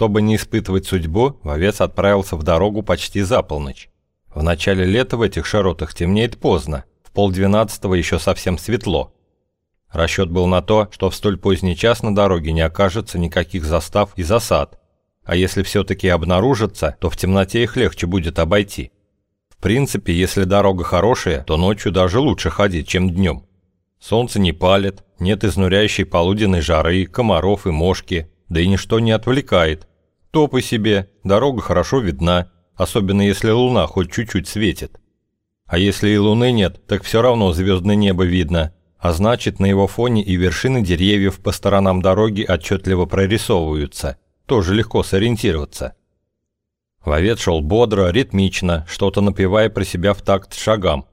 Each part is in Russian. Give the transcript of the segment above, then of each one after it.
Чтобы не испытывать судьбу, вовец отправился в дорогу почти за полночь. В начале лета в этих широтах темнеет поздно, в полдвенадцатого еще совсем светло. Расчет был на то, что в столь поздний час на дороге не окажется никаких застав и засад, а если все-таки обнаружатся, то в темноте их легче будет обойти. В принципе, если дорога хорошая, то ночью даже лучше ходить, чем днем. Солнце не палит, нет изнуряющей полуденной жары, комаров и мошки, да и ничто не отвлекает. Топай себе, дорога хорошо видна, особенно если луна хоть чуть-чуть светит. А если и луны нет, так все равно звездное небо видно, а значит на его фоне и вершины деревьев по сторонам дороги отчетливо прорисовываются, тоже легко сориентироваться. Вовец шел бодро, ритмично, что-то напевая про себя в такт шагам.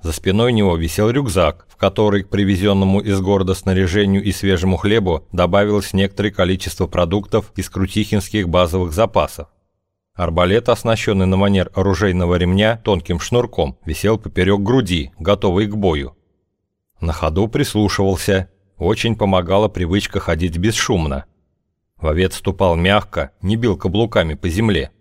За спиной у него висел рюкзак, в который к привезенному из города снаряжению и свежему хлебу добавилось некоторое количество продуктов из крутихинских базовых запасов. Арбалет, оснащенный на манер оружейного ремня тонким шнурком, висел поперек груди, готовый к бою. На ходу прислушивался. Очень помогала привычка ходить бесшумно. Вовец ступал мягко, не бил каблуками по земле.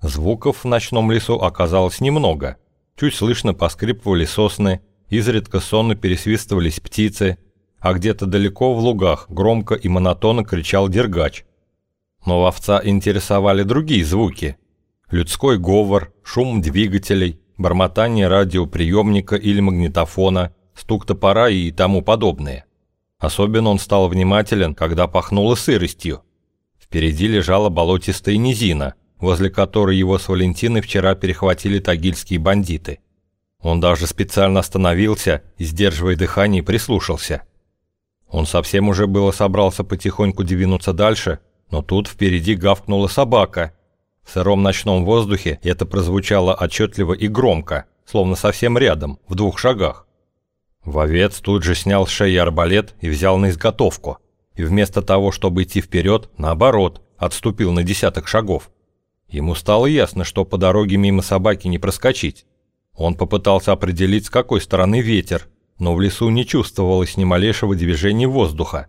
Звуков в ночном лесу оказалось немного. Чуть слышно поскрипывали сосны, изредка сонно пересвистывались птицы, а где-то далеко в лугах громко и монотонно кричал дергач – но овца интересовали другие звуки. Людской говор, шум двигателей, бормотание радиоприемника или магнитофона, стук топора и тому подобное. Особенно он стал внимателен, когда пахнуло сыростью. Впереди лежала болотистая низина, возле которой его с Валентиной вчера перехватили тагильские бандиты. Он даже специально остановился сдерживая дыхание, прислушался. Он совсем уже было собрался потихоньку двинуться дальше, но тут впереди гавкнула собака. В сыром ночном воздухе это прозвучало отчетливо и громко, словно совсем рядом, в двух шагах. Вовец тут же снял с шеи арбалет и взял на изготовку. И вместо того, чтобы идти вперед, наоборот, отступил на десяток шагов. Ему стало ясно, что по дороге мимо собаки не проскочить. Он попытался определить, с какой стороны ветер, но в лесу не чувствовалось ни малейшего движения воздуха.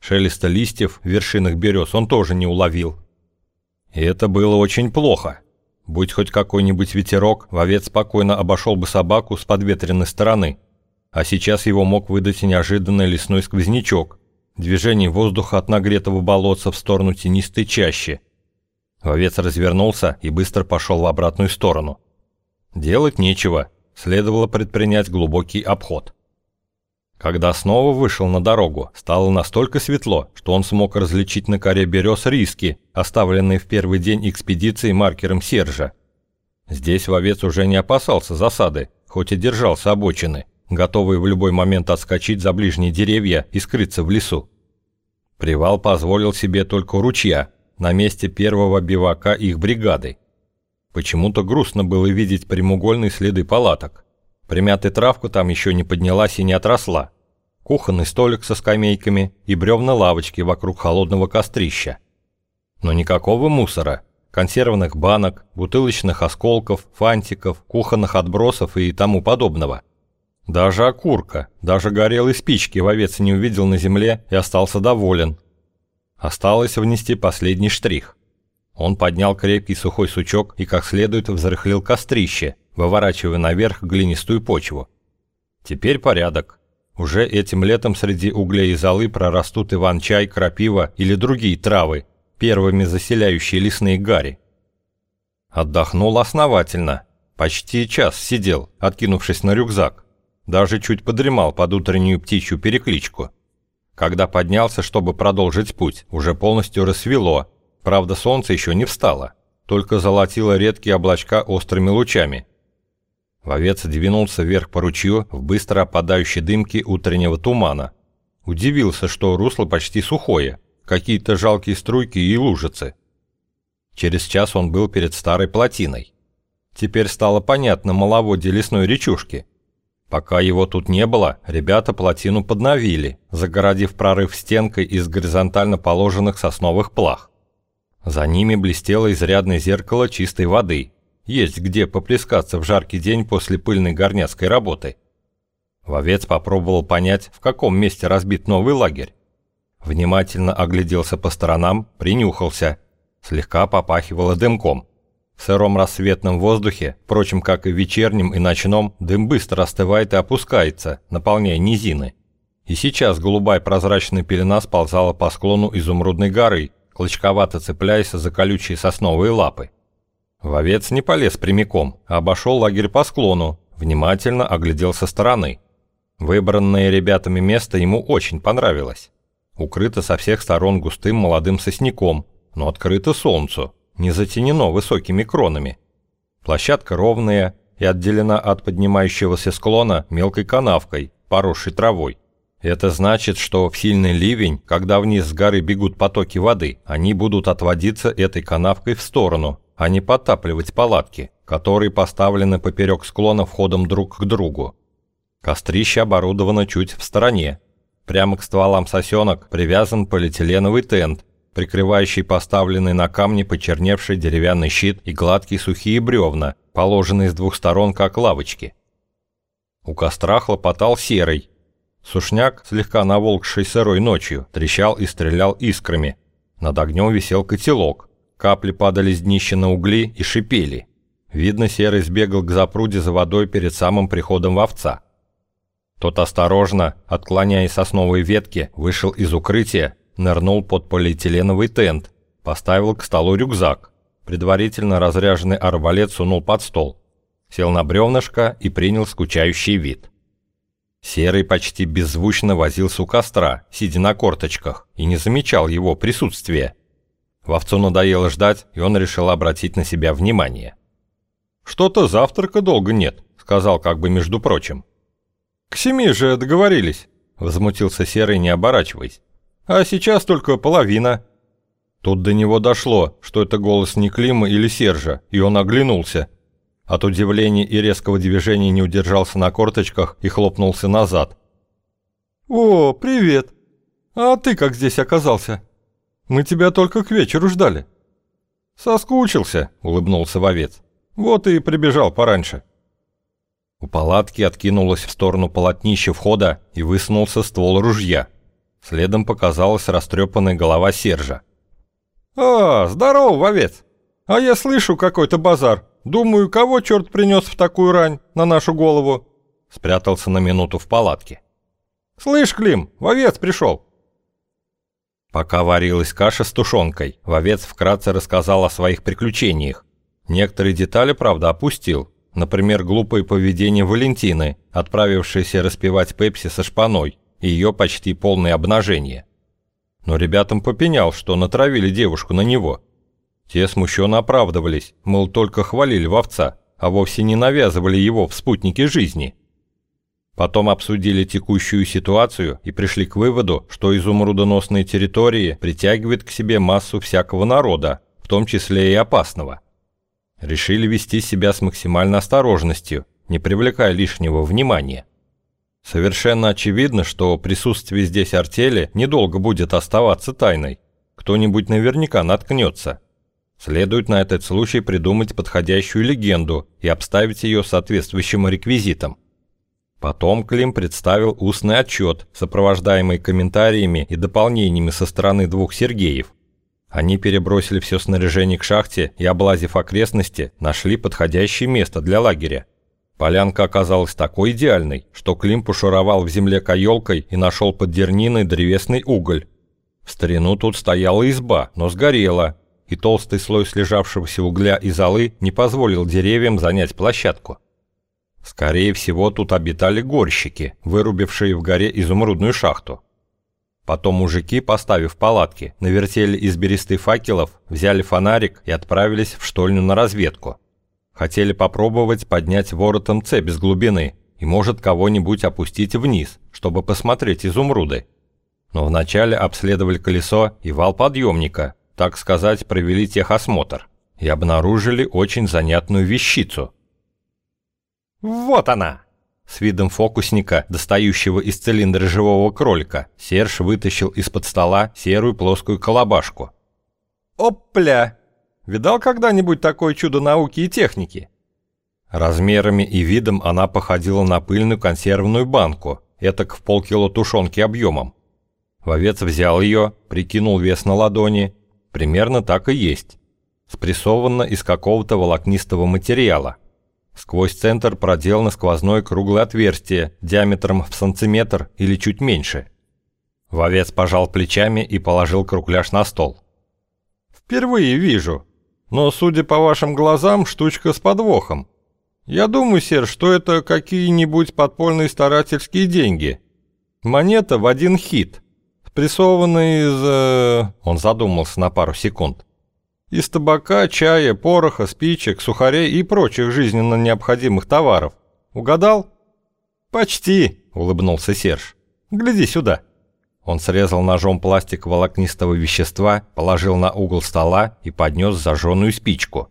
Шелеста листьев в вершинах берез он тоже не уловил. И это было очень плохо. Будь хоть какой-нибудь ветерок, вовец спокойно обошел бы собаку с подветренной стороны. А сейчас его мог выдать неожиданный лесной сквознячок. Движение воздуха от нагретого болотца в сторону тенистой чаще. Вовец развернулся и быстро пошел в обратную сторону. Делать нечего, следовало предпринять глубокий обход. Когда снова вышел на дорогу, стало настолько светло, что он смог различить на коре берез риски, оставленные в первый день экспедиции маркером Сержа. Здесь вовец уже не опасался засады, хоть и держался обочины, готовый в любой момент отскочить за ближние деревья и скрыться в лесу. Привал позволил себе только ручья, на месте первого бивака их бригады. Почему-то грустно было видеть прямоугольные следы палаток. Примятая травка там еще не поднялась и не отросла кухонный столик со скамейками и бревна лавочки вокруг холодного кострища. Но никакого мусора, консервных банок, бутылочных осколков, фантиков, кухонных отбросов и тому подобного. Даже окурка, даже горелой спички вовец не увидел на земле и остался доволен. Осталось внести последний штрих. Он поднял крепкий сухой сучок и как следует взрыхлил кострище, выворачивая наверх глинистую почву. Теперь порядок. Уже этим летом среди углей и золы прорастут иван-чай, крапива или другие травы, первыми заселяющие лесные гари. Отдохнул основательно. Почти час сидел, откинувшись на рюкзак. Даже чуть подремал под утреннюю птичью перекличку. Когда поднялся, чтобы продолжить путь, уже полностью рассвело. Правда, солнце еще не встало. Только золотило редкие облачка острыми лучами – Вовец двинулся вверх по ручью в быстро опадающей дымке утреннего тумана. Удивился, что русло почти сухое, какие-то жалкие струйки и лужицы. Через час он был перед старой плотиной. Теперь стало понятно маловодье лесной речушки. Пока его тут не было, ребята плотину подновили, загородив прорыв стенкой из горизонтально положенных сосновых плах. За ними блестело изрядное зеркало чистой воды, есть где поплескаться в жаркий день после пыльной горняцкой работы. Вовец попробовал понять, в каком месте разбит новый лагерь. Внимательно огляделся по сторонам, принюхался. Слегка попахивало дымком. В сыром рассветном воздухе, впрочем, как и в вечернем и ночном, дым быстро остывает и опускается, наполняя низины. И сейчас голубая прозрачная пелена сползала по склону изумрудной горы, клочковато цепляясь за колючие сосновые лапы. Вовец не полез прямиком, а обошел лагерь по склону, внимательно оглядел со стороны. Выбранное ребятами место ему очень понравилось. Укрыто со всех сторон густым молодым сосняком, но открыто солнцу, не затенено высокими кронами. Площадка ровная и отделена от поднимающегося склона мелкой канавкой, поросшей травой. Это значит, что в сильный ливень, когда вниз с горы бегут потоки воды, они будут отводиться этой канавкой в сторону, а не подтапливать палатки, которые поставлены поперек склона входом друг к другу. Кострище оборудовано чуть в стороне. Прямо к стволам сосенок привязан полиэтиленовый тент, прикрывающий поставленный на камне почерневший деревянный щит и гладкие сухие бревна, положенные с двух сторон как лавочки. У костра хлопотал серый, Сушняк, слегка наволкший сырой ночью, трещал и стрелял искрами. Над огнем висел котелок. Капли падали с днища на угли и шипели. Видно, Серый сбегал к запруде за водой перед самым приходом в овца. Тот осторожно, отклоняя сосновые ветки, вышел из укрытия, нырнул под полиэтиленовый тент, поставил к столу рюкзак. Предварительно разряженный арбалет сунул под стол. Сел на бревнышко и принял скучающий вид. Серый почти беззвучно возился у костра, сидя на корточках, и не замечал его присутствия. Вовцу надоело ждать, и он решил обратить на себя внимание. «Что-то завтрака долго нет», — сказал как бы между прочим. «К семи же договорились», — возмутился Серый, не оборачиваясь. «А сейчас только половина». Тут до него дошло, что это голос не Клима или Сержа, и он оглянулся. От удивления и резкого движения не удержался на корточках и хлопнулся назад. «О, привет! А ты как здесь оказался? Мы тебя только к вечеру ждали». «Соскучился», — улыбнулся вовец. «Вот и прибежал пораньше». У палатки откинулась в сторону полотнища входа и высунулся ствол ружья. Следом показалась растрепанная голова Сержа. «А, здорово, вовец! А я слышу какой-то базар. Думаю, кого черт принес в такую рань на нашу голову?» Спрятался на минуту в палатке. «Слышь, Клим, вовец пришел!» Пока варилась каша с тушенкой, вовец вкратце рассказал о своих приключениях. Некоторые детали, правда, опустил. Например, глупое поведение Валентины, отправившейся распевать Пепси со шпаной, и ее почти полное обнажение. Но ребятам попенял, что натравили девушку на него – те смущенно оправдывались, мол, только хвалили вовца, а вовсе не навязывали его в спутнике жизни. Потом обсудили текущую ситуацию и пришли к выводу, что изумрудоносные территории притягивают к себе массу всякого народа, в том числе и опасного. Решили вести себя с максимальной осторожностью, не привлекая лишнего внимания. Совершенно очевидно, что присутствие здесь артели недолго будет оставаться тайной. Кто-нибудь наверняка наткнется. Следует на этот случай придумать подходящую легенду и обставить ее соответствующим реквизитом. Потом Клим представил устный отчет, сопровождаемый комментариями и дополнениями со стороны двух Сергеев. Они перебросили все снаряжение к шахте и, облазив окрестности, нашли подходящее место для лагеря. Полянка оказалась такой идеальной, что Клим пошуровал в земле каелкой и нашел под дерниной древесный уголь. В старину тут стояла изба, но сгорела, и толстый слой слежавшегося угля и золы не позволил деревьям занять площадку. Скорее всего, тут обитали горщики, вырубившие в горе изумрудную шахту. Потом мужики, поставив палатки, навертели из бересты факелов, взяли фонарик и отправились в штольню на разведку. Хотели попробовать поднять воротом цепь с глубины и, может, кого-нибудь опустить вниз, чтобы посмотреть изумруды. Но вначале обследовали колесо и вал подъемника, так сказать, провели техосмотр и обнаружили очень занятную вещицу. «Вот она!» С видом фокусника, достающего из цилиндра живого кролика, Серж вытащил из-под стола серую плоскую колобашку. «Опля! Видал когда-нибудь такое чудо науки и техники?» Размерами и видом она походила на пыльную консервную банку, этак в полкило тушенки объемом. Вовец взял ее, прикинул вес на ладони Примерно так и есть. Спрессовано из какого-то волокнистого материала. Сквозь центр проделано сквозное круглое отверстие диаметром в сантиметр или чуть меньше. Вовец пожал плечами и положил кругляш на стол. «Впервые вижу. Но, судя по вашим глазам, штучка с подвохом. Я думаю, сэр, что это какие-нибудь подпольные старательские деньги. Монета в один хит, спрессованная из...» э... Он задумался на пару секунд. «Из табака, чая, пороха, спичек, сухарей и прочих жизненно необходимых товаров. Угадал?» «Почти», — улыбнулся Серж. «Гляди сюда». Он срезал ножом пластик волокнистого вещества, положил на угол стола и поднес зажженную спичку.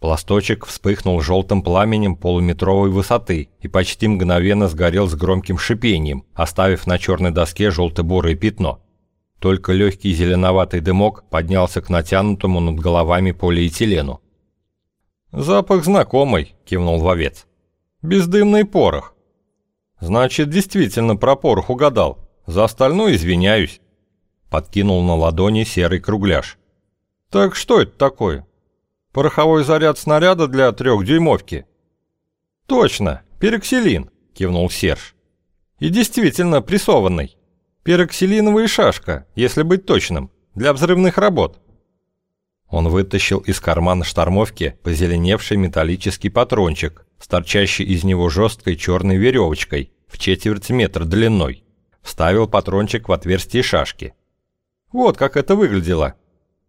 Пласточек вспыхнул желтым пламенем полуметровой высоты и почти мгновенно сгорел с громким шипением, оставив на черной доске желто-бурое пятно. Только легкий зеленоватый дымок поднялся к натянутому над головами полиэтилену. «Запах знакомый», — кивнул вовец. «Бездымный порох». «Значит, действительно про порох угадал. За остальное извиняюсь». Подкинул на ладони серый кругляш. «Так что это такое? Пороховой заряд снаряда для трехдюймовки?» «Точно, пероксилин», — кивнул Серж. «И действительно прессованный. Пероксилиновая шашка, если быть точным, для взрывных работ». Он вытащил из кармана штормовки позеленевший металлический патрончик с торчащей из него жесткой черной веревочкой в четверть метра длиной. Вставил патрончик в отверстие шашки. Вот как это выглядело.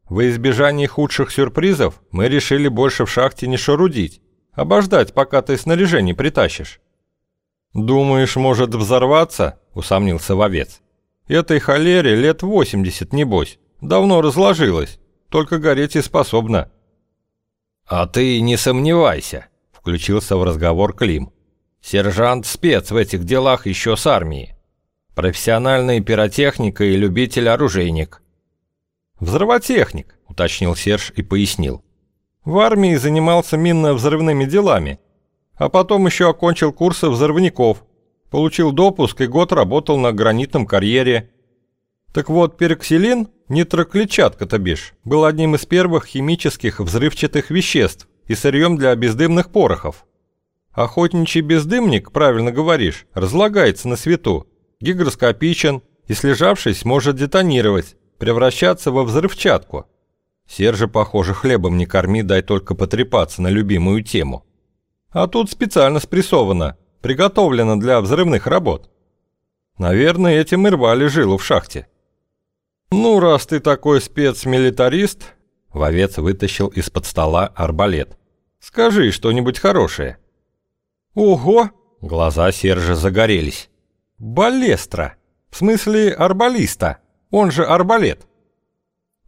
Во избежание худших сюрпризов мы решили больше в шахте не шарудить, обождать, пока ты снаряжение притащишь. «Думаешь, может взорваться?» – усомнился вовец. «Этой холере лет 80, небось. Давно разложилась, только гореть и способна». «А ты не сомневайся», – включился в разговор Клим. «Сержант спец в этих делах еще с армии. Профессиональный пиротехник и любитель-оружейник. «Взрывотехник», — уточнил Серж и пояснил. «В армии занимался минно-взрывными делами, а потом еще окончил курсы взрывников, получил допуск и год работал на гранитном карьере. Так вот, пероксилин, нитроклетчатка-то бишь, был одним из первых химических взрывчатых веществ и сырьем для бездымных порохов. Охотничий бездымник, правильно говоришь, разлагается на свету, гигроскопичен и, слежавшись, может детонировать, превращаться во взрывчатку. Сержа, похоже, хлебом не корми, дай только потрепаться на любимую тему. А тут специально спрессовано, приготовлено для взрывных работ. Наверное, этим и рвали жилу в шахте. Ну, раз ты такой спецмилитарист, Вовец вытащил из-под стола арбалет. Скажи что-нибудь хорошее. Ого! Глаза Сержа загорелись. Балестра. В смысле арбалиста. Он же арбалет.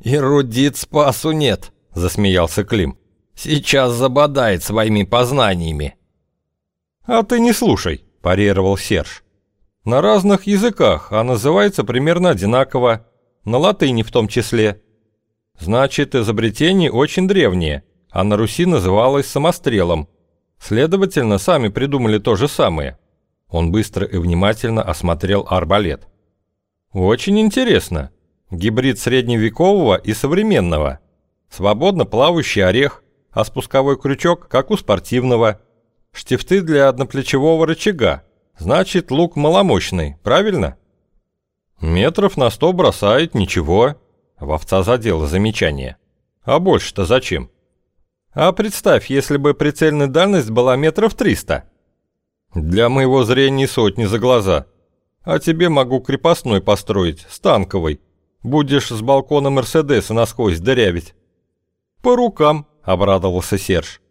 «Эрудит спасу нет», — засмеялся Клим. «Сейчас забодает своими познаниями». «А ты не слушай», – парировал Серж. «На разных языках, а называется примерно одинаково, на латыни в том числе. Значит, изобретение очень древнее, а на Руси называлось самострелом. Следовательно, сами придумали то же самое. Он быстро и внимательно осмотрел арбалет. «Очень интересно. Гибрид средневекового и современного. Свободно плавающий орех, а спусковой крючок, как у спортивного. Штифты для одноплечевого рычага. Значит, лук маломощный, правильно?» «Метров на сто бросает, ничего». Вовца задело замечание. «А больше-то зачем?» «А представь, если бы прицельная дальность была метров триста». Для моего зрения сотни за глаза. А тебе могу крепостной построить, с. Будешь с балкона Мерседеса насквозь дырявить. По рукам, обрадовался Серж.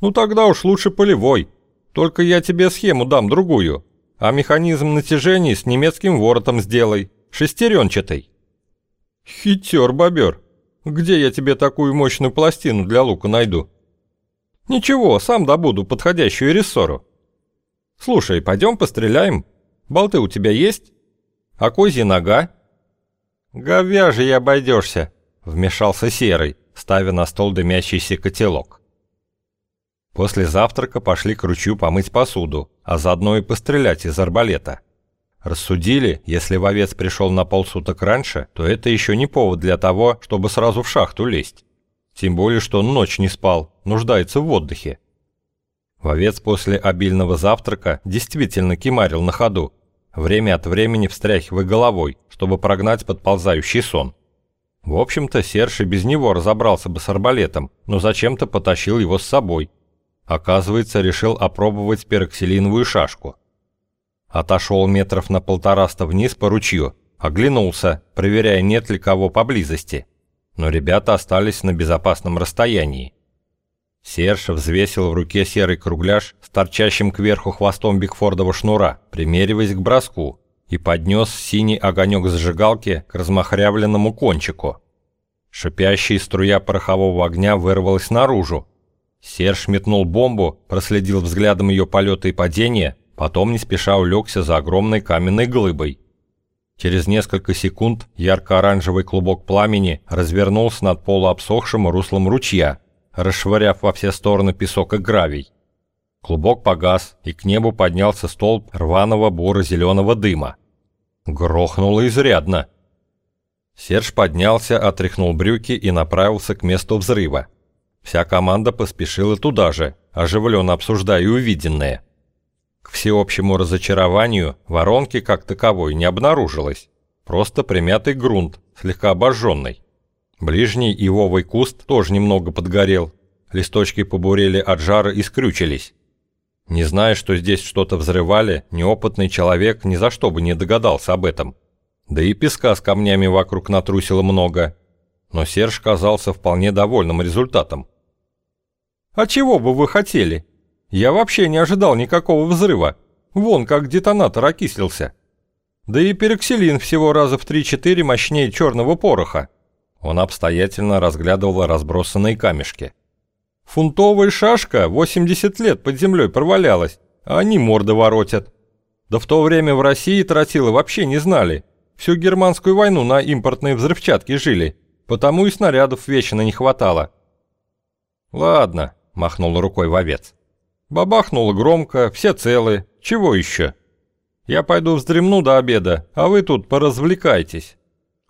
Ну тогда уж лучше полевой. Только я тебе схему дам другую. А механизм натяжения с немецким воротом сделай, шестеренчатый. Хитер, бобер. Где я тебе такую мощную пластину для лука найду? Ничего, сам добуду подходящую рессору. «Слушай, пойдем постреляем. Болты у тебя есть? А козья нога?» «Говяжий обойдешься», — вмешался Серый, ставя на стол дымящийся котелок. После завтрака пошли к ручью помыть посуду, а заодно и пострелять из арбалета. Рассудили, если вовец пришел на полсуток раньше, то это еще не повод для того, чтобы сразу в шахту лезть. Тем более, что он ночь не спал, нуждается в отдыхе. Вовец после обильного завтрака действительно кимарил на ходу, время от времени встряхивая головой, чтобы прогнать подползающий сон. В общем-то, Серж и без него разобрался бы с арбалетом, но зачем-то потащил его с собой. Оказывается, решил опробовать пероксилиновую шашку. Отошел метров на полтораста вниз по ручью, оглянулся, проверяя, нет ли кого поблизости. Но ребята остались на безопасном расстоянии. Серж взвесил в руке серый кругляш с торчащим кверху хвостом Бигфордова шнура, примериваясь к броску, и поднес синий огонек зажигалки к размахрявленному кончику. Шипящая струя порохового огня вырвалась наружу. Серж метнул бомбу, проследил взглядом ее полета и падения, потом не спеша улегся за огромной каменной глыбой. Через несколько секунд ярко-оранжевый клубок пламени развернулся над полуобсохшим руслом ручья, расшвыряв во все стороны песок и гравий. Клубок погас, и к небу поднялся столб рваного буро-зеленого дыма. Грохнуло изрядно. Серж поднялся, отряхнул брюки и направился к месту взрыва. Вся команда поспешила туда же, оживленно обсуждая увиденное. К всеобщему разочарованию воронки как таковой не обнаружилось. Просто примятый грунт, слегка обожженный. Ближний ивовый куст тоже немного подгорел. Листочки побурели от жара и скрючились. Не зная, что здесь что-то взрывали, неопытный человек ни за что бы не догадался об этом. Да и песка с камнями вокруг натрусило много. Но Серж казался вполне довольным результатом. «А чего бы вы хотели? Я вообще не ожидал никакого взрыва. Вон как детонатор окислился. Да и пероксилин всего раза в 3-4 мощнее черного пороха. Он обстоятельно разглядывал разбросанные камешки. «Фунтовая шашка 80 лет под землей провалялась, а они морды воротят. Да в то время в России тротилы вообще не знали. Всю германскую войну на импортные взрывчатки жили, потому и снарядов вечно не хватало». «Ладно», — махнул рукой вовец. «Бабахнуло громко, все целы, чего еще? Я пойду вздремну до обеда, а вы тут поразвлекайтесь».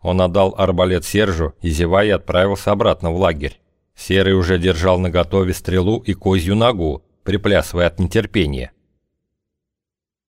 Он отдал арбалет Сержу и, зевая, отправился обратно в лагерь. Серый уже держал наготове стрелу и козью ногу, приплясывая от нетерпения.